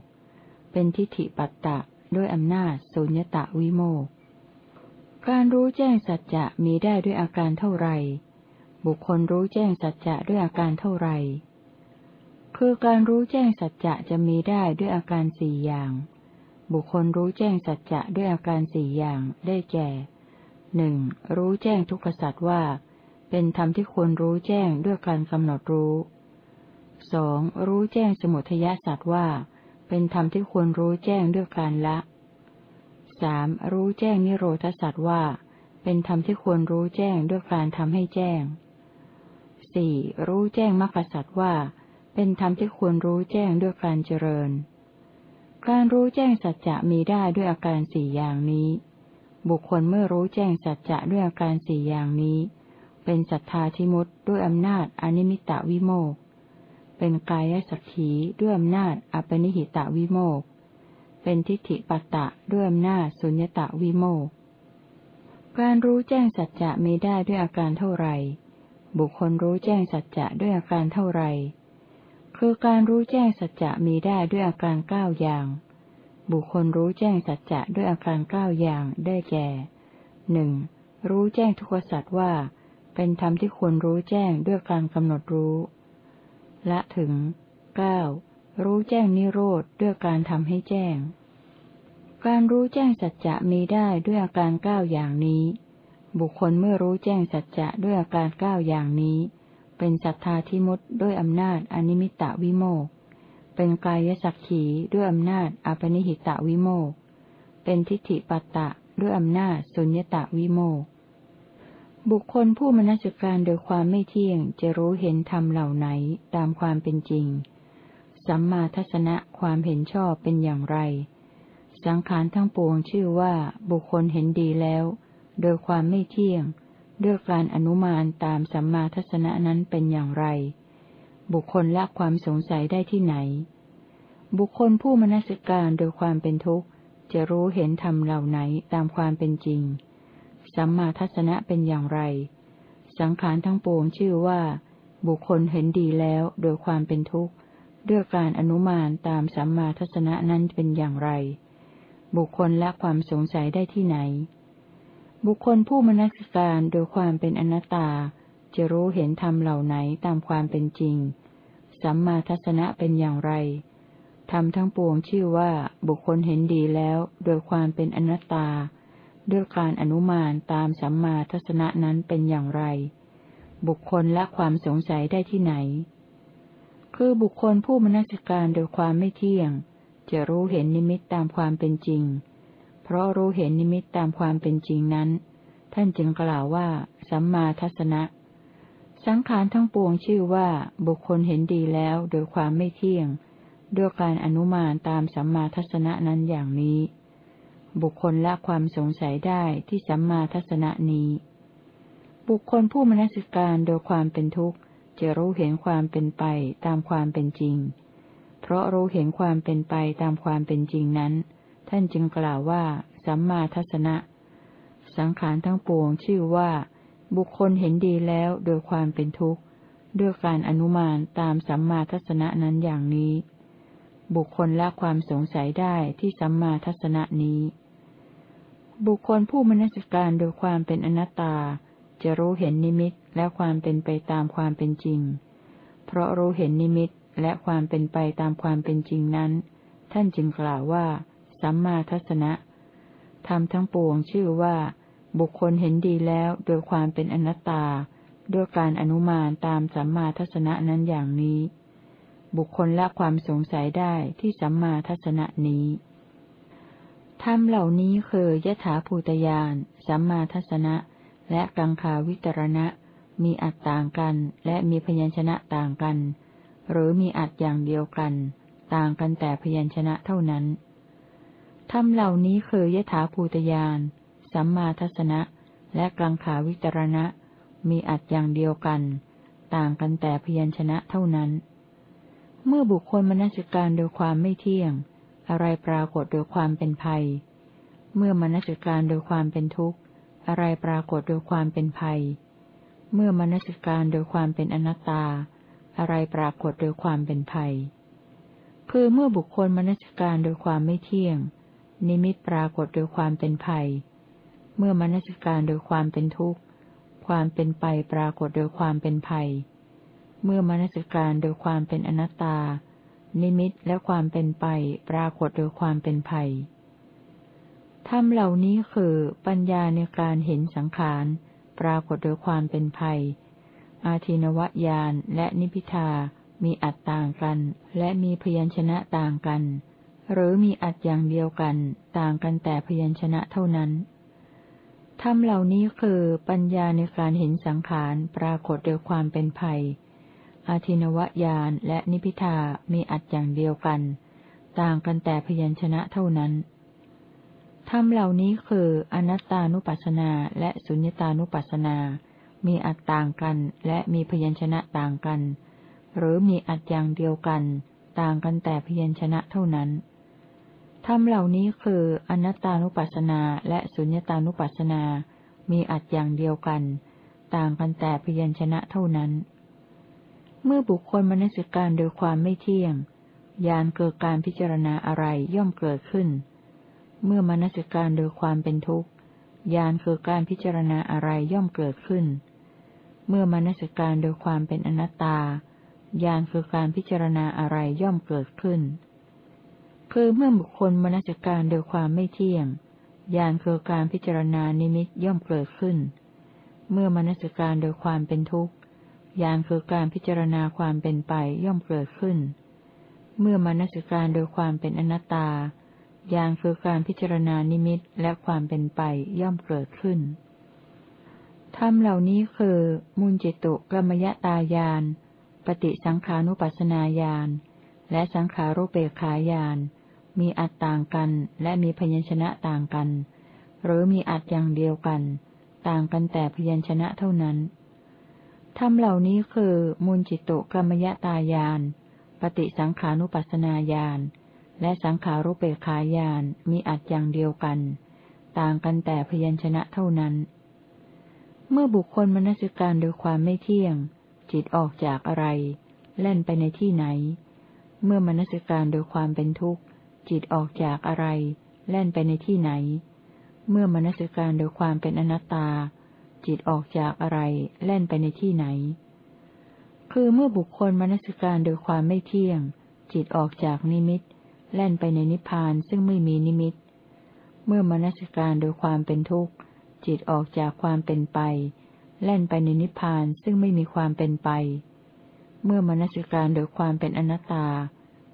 เป็นทิฏฐิปัตตะด้วยอำนาจสุญญตาวิโมกการรู้แจ้งสัจจะมีได้ด้วยอาการเท่าไร บุคคลรู้แจ้งสัจจะด้วยอาการเท่าไร คือการรู้แจ้งสัจจะจะมีได้ด้วยอาการสี่อย่าง บุคคลรู้แจ้งสัจจะด้วยอาการสี่อย่างได้แก่หนึ่งรู้แจ้งทุกขสัจว่า เป็นธรรมที่ควรรู้แจ้งด้วยการกำหนดรู้สองรู้แจ้งสมุทยสัจว่า เป็นธรรมที่ควรรู้แจ้งด้วยการละสามรู้แจ้งนิโรธสัจว่า เป็นธรรมที่ควรรู้แจ้งด้วยการทำให้แจ้งสี่รู้แจ้งมรรคสัจว่า เป็นธรรมที่ควรรู้แจ้งด้วยการเจริญ การรู้แจ้งสัจจะมีได้ด้วยอาการสี่อย่างนี้ บุคคลเมื่อรู้แจ้งสัจจะด้วยอาการสี่อย่างนี้ เป็นศรัทธาทิมุตด้วยอำนาจอนิมิตะวิโมก เป็นกายสักขีด้วยอำนาจอปนิหิตะวิโมก เป็นทิฏฐิปัตตะด้วยอำนาจสุญญตะวิโมก การรู้แจ้งสัจจะมีได้ด้วยอาการเท่าไรบุคคลรู้แจ้งสัจจะด้วยอาการเท่าไร คือการรู้แจ้งสัจจะมีได้ด้วยอาการเก้าอย่าง บุคคลรู้แจ้งสัจจะด้วยอาการเก้าอย่างได้แก่หนึ่งรู้แจ้งทุกขสัจว่า เป็นธรรมที่ควรรู้แจ้งด้วยการกำหนดรู้ ละถึงเก้ารู้แจ้งนิโรธด้วยการทำให้แจ้ง การรู้แจ้งสัจจะมีได้ด้วยอาการเก้าอย่างนี้ บุคคลเมื่อรู้แจ้งสัจจะด้วยอาการเก้าอย่างนี้ เป็นศรัทธาทิมุตด้วยอำนาจอนิมิตะวิโมก เป็นกายสักขีด้วยอำนาจอปนิหิตะวิโมก เป็นทิฏฐิปัตตะด้วยอำนาจสุญญตะวิโมก บุคคลผู้มนสิการโดยความไม่เที่ยงจะรู้เห็นธรรมเหล่าไหนตามความเป็นจริง สัมมาทัศนะความเห็นชอบเป็นอย่างไร สังขารทั้งปวงชื่อว่าบุคคลเห็นดีแล้ว โดยความไม่เที่ยง ด้วยการอนุมานตามสัมมาทัศนะนั้นเป็นอย่างไร บุคคลละความสงสัยได้ที่ไหน บุคคลผู้มนสิการโดยความเป็นทุกข์ จะรู้เห็นธรรมเหล่าไหนตามความเป็นจริง สัมมาทัศนะเป็นอย่างไร สังขารทั้งปวงชื่อว่า บุคคลเห็นดีแล้วโดยความเป็นทุกข์ ด้วยการอนุมานตามสัมมาทัศนะนั้นเป็นอย่างไร บุคคลละความสงสัยได้ที่ไหน บุคคลผู้มนัสการโดยความเป็นอนัตตา จะรู้เห็นธรรมเหล่าไหนตามความเป็นจริง สัมมาทัศนะเป็นอย่างไรธรรมทั้งปวงชื่อว่าบุคคลเห็นดีแล้วโดยความเป็นอนัตตา ด้วยการอนุมานตามสัมมาทัศนะนั้นเป็นอย่างไร บุคคลละความสงสัยได้ที่ไหน คือบุคคลผู้มนสิการโดยความไม่เที่ยง จะรู้เห็นนิมิตตามความเป็นจริง เพราะรู้เห็นนิมิตตามความเป็นจริงนั้น ท่านจึงกล่าวว่า สัมมาทัศนะ สังขารทั้งปวงชื่อว่า บุคคลเห็นดีแล้วโดยความไม่เที่ยง ด้วยการอนุมานตามสัมมาทัศนะนั้นอย่างนี้ บุคคลละความสงสัยได้ที่สัมมาทัศนะนี้ บุคคลผู้มนสิการโดยความเป็นทุกข์จะรู้เห็นความเป็นไปตามความเป็นจริง เพราะรู้เห็นความเป็นไปตามความเป็นจริงนั้น ท่านจึงกล่าวว่า สัมมาทัศนะ สังขารทั้งปวงชื่อว่า บุคคลเห็นดีแล้วโดยความเป็นทุกข์ ด้วยการอนุมานตามสัมมาทัศนะนั้นอย่างนี้ บุคคลละความสงสัยได้ที่สัมมาทัศนะนี้ บุคคลผู้มนสิการโดยความเป็นอนัตตา จะรู้เห็นนิมิตและความเป็นไปตามความเป็นจริง เพราะรู้เห็นนิมิตและความเป็นไปตามความเป็นจริงนั้น ท่านจึงกล่าวว่า สัมมาทัศนะธรรมทั้งปวงชื่อว่า บุคคลเห็นดีแล้วโดยความเป็นอนัตตา ด้วยการอนุมานตามสัมมาทัศนะนั้นอย่างนี้ บุคคลละความสงสัยได้ที่สัมมาทัศนะนี้ธรรมเหล่านี้คือยถาภูตยานสัมมาทัศนะ และกังขาวิตรณะ มีอัตต่างกัน และมีพยัญชนะต่างกัน หรือมีอัตอย่างเดียวกัน ต่างกันแต่พยัญชนะเท่านั้น ธรรมเหล่านี้คือยถาภูตยาน สัมมาทัศนะ และกังขาวิตรณะ มีอัตอย่างเดียวกัน ต่างกันแต่พยัญชนะเท่านั้น เมื่อบุคคลมนสิการโดยความไม่เที่ยง อะไรปรากฏโดยความเป็นภัย เมื่อมนสิการโดยความเป็นทุกข์ อะไรปรากฏโดยความเป็นภัย เมื่อมนสิการโดยความเป็นอนัตตา อะไรปรากฏโดยความเป็นภัย คือเมื่อบุคคลมนสิการโดยความไม่เที่ยง นิมิตปรากฏโดยความเป็นภัย เมื่อมนสิการโดยความเป็นทุกข์ ความเป็นไปปรากฏโดยความเป็นภัย เมื่อมนสิการโดยความเป็นอนัตตา นิมิตและความเป็นไปปรากฏโดยความเป็นภัยธรรมเหล่านี้คือปัญญาในการเห็นสังขาร ปรากฏโดยความเป็นภัย อาทินวญาณและนิพิทามีอัตต่างกัน และมีพยัญชนะต่างกัน หรือมีอัตอย่างเดียวกัน ต่างกันแต่พยัญชนะเท่านั้นธรรมเหล่านี้คือปัญญาในการเห็นสังขารปรากฏโดยความเป็นภัย อาทินวญาณและนิพิทามีอัดอย่างเดียวกัน ต่างกันแต่พยัญชนะเท่านั้นธรรมเหล่านี้คืออนัตตานุปัสสนาและสุญญตานุปัสสนา มีอัดต่างกันและมีพยัญชนะต่างกัน หรือมีอัดอย่างเดียวกัน ต่างกันแต่พยัญชนะเท่านั้น ธรรมเหล่านี้คืออนัตตานุปัสสนาและสุญญตานุปัสสนา มีอัดอย่างเดียวกัน ต่างกันแต่พยัญชนะเท่านั้น เมื่อบุคคลมนสิการโดยความไม่เที่ยง ยานเกิดการพิจารณาอะไรย่อมเกิดขึ้น เมื่อมนสิการโดยความเป็นทุกข์ยานคือการพิจารณาอะไรย่อมเกิดขึ้น เมื่อมนสิการโดยความเป็นอนัตตา ยานคือการพิจารณาอะไรย่อมเกิดขึ้น คือเมื่อบุคคลมนสิการโดยความไม่เที่ยงยานคือการพิจารณานิมิตย่อมเกิดขึ้น เมื่อมนสิการโดยความเป็นทุกข์ญาณคือการพิจารณาความเป็นไปย่อมเกิดขึ้น เมื่อมนสิการโดยความเป็นอนัตตาญาณคือการพิจารณานิมิตและความเป็นไปย่อมเกิดขึ้นธรรมเหล่านี้คือ มุนจิตุกรรมยตายาน ปฏิสังขานุปัสนาญาณ และสังขารุเปกขาญาณ มีอัตต่างกันและมีพยัญชนะต่างกัน หรือมีอัตอย่างเดียวกัน ต่างกันแต่พยัญชนะเท่านั้นธรรมเหล่านี้คือมูลจิตตุกรรมยตายาน ปฏิสังขานุปัสนาญาณและสังขารุเปขายานมีอัดอย่างเดียวกัน ต่างกันแต่พยัญชนะเท่านั้น เมื่อบุคคลมนสิการโดยความไม่เที่ยง จิตออกจากอะไรเล่นไปในที่ไหน เมื่อมนสิการโดยความเป็นทุกข์ จิตออกจากอะไรเล่นไปในที่ไหน เมื่อมนสิการโดยความเป็นอนัตตา จิตออกจากอะไรแล่นไปในที่ไหน คือเมื่อบุคคลมนสิการโดยความไม่เที่ยง จิตออกจากนิมิต แล่นไปในนิพพานซึ่งไม่มีนิมิต เมื่อมนสิการโดยความเป็นทุกข์ จิตออกจากความเป็นไป แล่นไปในนิพพานซึ่งไม่มีความเป็นไป เมื่อมนสิการโดยความเป็นอนัตตา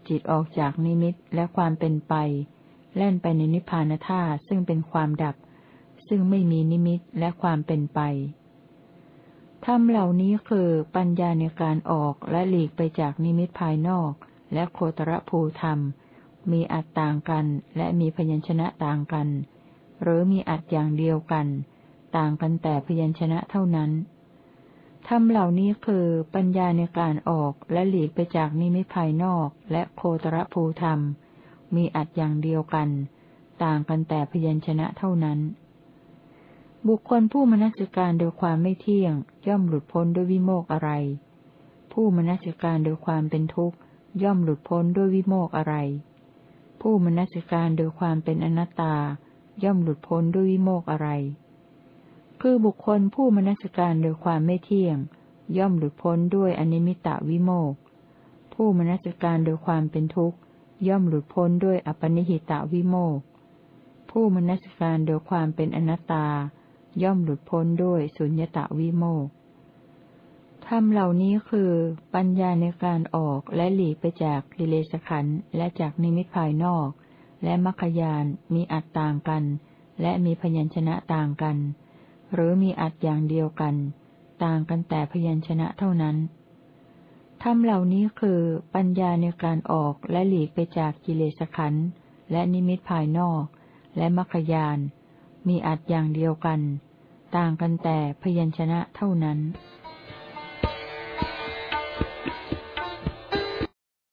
จิตออกจากนิมิตและความเป็นไป แล่นไปในนิพพานธาตุซึ่งเป็นความดับ ซึ่งไม่มีนิมิตและความเป็นไปธรรมเหล่านี้คือปัญญาในการออกและหลีกไปจากนิมิตภายนอก และโคตรภูธรรม มีอัตต่างกันและมีพยัญชนะต่างกัน หรือมีอัตอย่างเดียวกัน ต่างกันแต่พยัญชนะเท่านั้น ธรรมเหล่านี้คือปัญญาในการออกและหลีกไปจากนิมิตภายนอกและโคตรภูธรรม มีอัตอย่างเดียวกัน ต่างกันแต่พยัญชนะเท่านั้น บุคคลผู้มนสิการโดยความไม่เที่ยง ย่อมหลุดพ้นด้วยวิโมกอะไร ผู้มนสิการโดยความเป็นทุกข์ ย่อมหลุดพ้นด้วยวิโมกอะไร ผู้มนสิการโดยความเป็นอนัตตา ย่อมหลุดพ้นด้วยวิโมกอะไร คือบุคคลผู้มนสิการโดยความไม่เที่ยง ย่อมหลุดพ้นด้วยอนิมิตะวิโมกผู้มนสิการโดยความเป็นทุกข์ ย่อมหลุดพ้นด้วยอปนิหิตะวิโมกผู้มนสิการโดยความเป็นอนัตตา ย่อมหลุดพ้นด้วยสุญญตาวิโมกธรรมเหล่านี้คือ ปัญญาในการออกและหลีกไปจากกิเลสขันธ์และจากนิมิตภายนอก และมรรคยานมีอัตต่างกัน และมีพยัญชนะต่างกัน หรือมีอัดอย่างเดียวกัน ต่างกันแต่พยัญชนะเท่านั้นธรรมเหล่านี้คือปัญญาในการออกและหลีกไปจากกิเลสขันธ์และนิมิตภายนอก และมรรคยาน มีอัดอย่างเดียวกัน ต่างกันแต่พยัญชนะเท่านั้น–